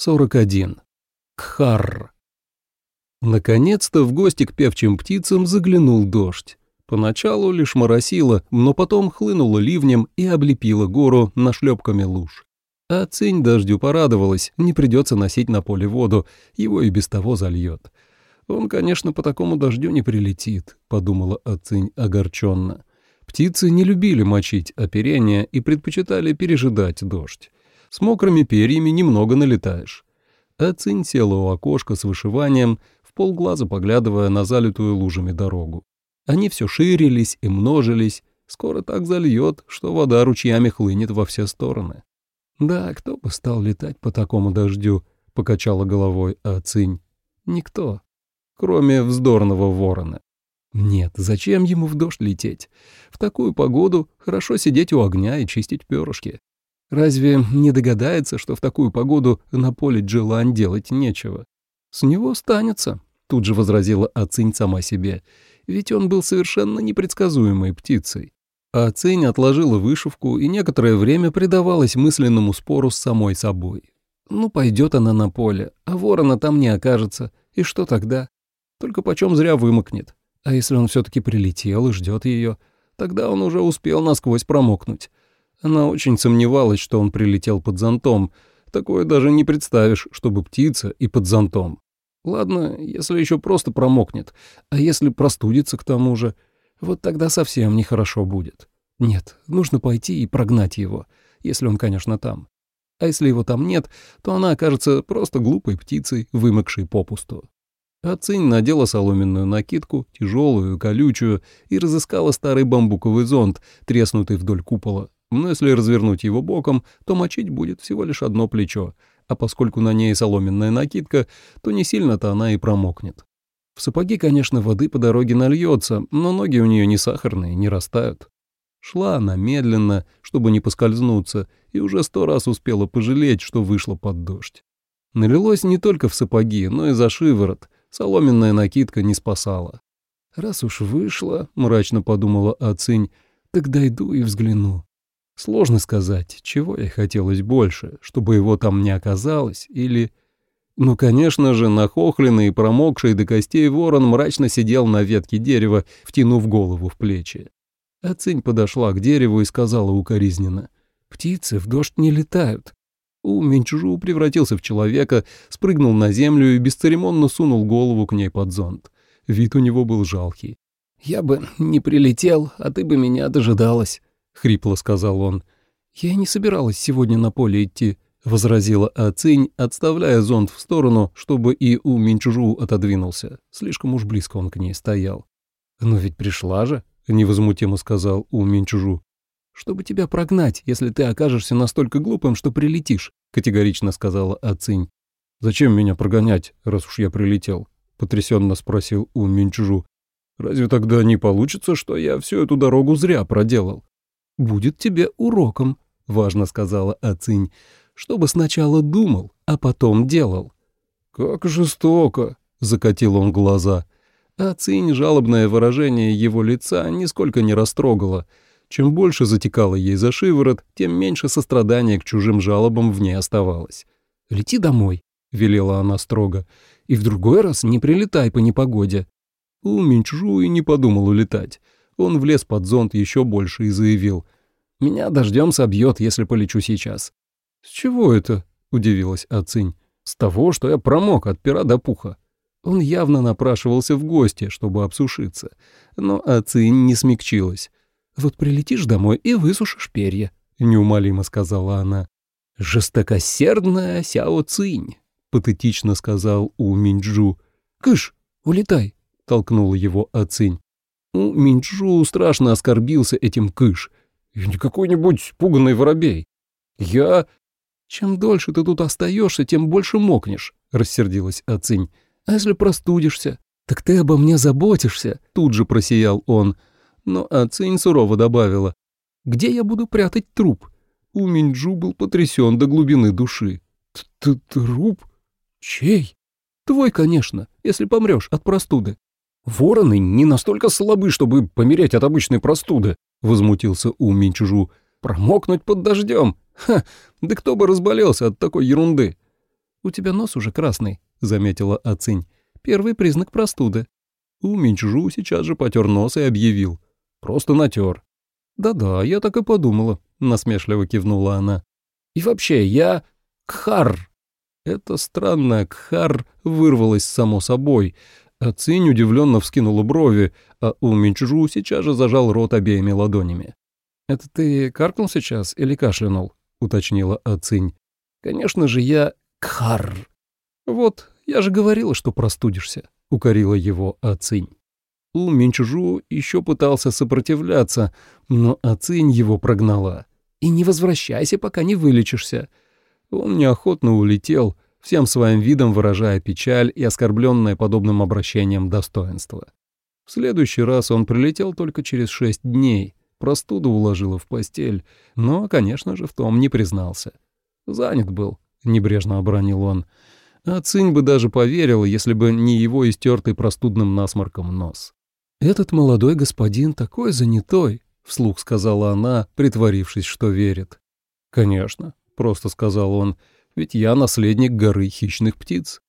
41. Кхар. Наконец-то в гости к певчим птицам заглянул дождь. Поначалу лишь моросило, но потом хлынуло ливнем и облепило гору нашлепками луж. А Цинь дождю порадовалась, не придется носить на поле воду, его и без того зальет. Он, конечно, по такому дождю не прилетит, подумала Ацинь огорченно. Птицы не любили мочить оперение и предпочитали пережидать дождь. С мокрыми перьями немного налетаешь. А Цинь села у окошка с вышиванием, в полглаза поглядывая на залитую лужами дорогу. Они все ширились и множились, скоро так зальет, что вода ручьями хлынет во все стороны. «Да, кто бы стал летать по такому дождю?» — покачала головой Ацинь. «Никто, кроме вздорного ворона. Нет, зачем ему в дождь лететь? В такую погоду хорошо сидеть у огня и чистить перышки. Разве не догадается, что в такую погоду на поле Джилань делать нечего? С него станется, тут же возразила Ацинь сама себе, ведь он был совершенно непредсказуемой птицей. Ацинь отложила вышивку и некоторое время предавалась мысленному спору с самой собой. Ну, пойдет она на поле, а ворона там не окажется, и что тогда? Только почем зря вымокнет. А если он все-таки прилетел и ждет ее, тогда он уже успел насквозь промокнуть. Она очень сомневалась, что он прилетел под зонтом. Такое даже не представишь, чтобы птица и под зонтом. Ладно, если еще просто промокнет, а если простудится к тому же, вот тогда совсем нехорошо будет. Нет, нужно пойти и прогнать его, если он, конечно, там. А если его там нет, то она окажется просто глупой птицей, вымокшей попусту. А надела соломенную накидку, тяжелую, колючую, и разыскала старый бамбуковый зонт, треснутый вдоль купола, но если развернуть его боком, то мочить будет всего лишь одно плечо, а поскольку на ней соломенная накидка, то не сильно-то она и промокнет. В сапоги, конечно, воды по дороге нальется, но ноги у нее не сахарные, не растают. Шла она медленно, чтобы не поскользнуться, и уже сто раз успела пожалеть, что вышла под дождь. Налилось не только в сапоги, но и за шиворот. Соломенная накидка не спасала. «Раз уж вышла», — мрачно подумала Ацинь, — «так дойду и взгляну». Сложно сказать, чего ей хотелось больше, чтобы его там не оказалось, или... Ну, конечно же, нахохленный и промокший до костей ворон мрачно сидел на ветке дерева, втянув голову в плечи. Ацинь подошла к дереву и сказала укоризненно. «Птицы в дождь не летают». У Минчжу превратился в человека, спрыгнул на землю и бесцеремонно сунул голову к ней под зонт. Вид у него был жалкий. «Я бы не прилетел, а ты бы меня дожидалась», — хрипло сказал он. «Я не собиралась сегодня на поле идти», — возразила Ацинь, отставляя зонт в сторону, чтобы и у Минчужу отодвинулся. Слишком уж близко он к ней стоял. «Но ведь пришла же», — невозмутимо сказал у Минчужу. «Чтобы тебя прогнать, если ты окажешься настолько глупым, что прилетишь», — категорично сказала Ацинь. «Зачем меня прогонять, раз уж я прилетел?» — потрясенно спросил у Минчужу. «Разве тогда не получится, что я всю эту дорогу зря проделал?» Будет тебе уроком», — важно сказала Ацинь, «чтобы сначала думал, а потом делал». «Как жестоко», — закатил он глаза. Ацинь жалобное выражение его лица нисколько не растрогало. Чем больше затекало ей за шиворот, тем меньше сострадания к чужим жалобам в ней оставалось. «Лети домой», — велела она строго, — «и в другой раз не прилетай по непогоде». У Минчжу и не подумал улетать. Он влез под зонт еще больше и заявил. «Меня дождем собьет, если полечу сейчас». «С чего это?» — удивилась Ацинь. «С того, что я промок от пера до пуха». Он явно напрашивался в гости, чтобы обсушиться. Но Ацинь не смягчилась. «Вот прилетишь домой и высушишь перья», — неумолимо сказала она. «Жестокосердная Сяо Цинь», — патетично сказал У Минджу. «Кыш, улетай», — толкнула его Ацинь. У Минджу страшно оскорбился этим кыш. «Я не какой-нибудь пуганный воробей. Я...» «Чем дольше ты тут остаешься, тем больше мокнешь», — рассердилась Ацинь. «А если простудишься?» «Так ты обо мне заботишься», — тут же просиял он. Но Ацинь сурово добавила. «Где я буду прятать труп?» У Минджу был потрясен до глубины души. «Т «Труп? Чей?» «Твой, конечно, если помрешь от простуды». «Вороны не настолько слабы, чтобы помереть от обычной простуды», — возмутился У. «Промокнуть под дождем? Ха! Да кто бы разболелся от такой ерунды?» «У тебя нос уже красный», — заметила Ацинь. «Первый признак простуды». У сейчас же потер нос и объявил. «Просто натер». «Да-да, я так и подумала», — насмешливо кивнула она. «И вообще, я... Кхар!» Это странное «кхар» вырвалось само собой, а Цинь удивленно вскинула брови, а У Минчжу сейчас же зажал рот обеими ладонями. «Это ты каркнул сейчас или кашлянул?» — уточнила Ацинь. «Конечно же, я Кхар. Вот, я же говорила, что простудишься, укорила его Ацинь. У Минчжу еще пытался сопротивляться, но Ацинь его прогнала. И не возвращайся, пока не вылечишься. Он неохотно улетел, всем своим видом выражая печаль и оскорбленное подобным обращением достоинство. В следующий раз он прилетел только через шесть дней, простуду уложила в постель, но, конечно же, в том не признался. Занят был, — небрежно обронил он. А Цинь бы даже поверил, если бы не его истертый простудным насморком нос. «Этот молодой господин такой занятой», — вслух сказала она, притворившись, что верит. «Конечно», — просто сказал он, — «ведь я наследник горы хищных птиц».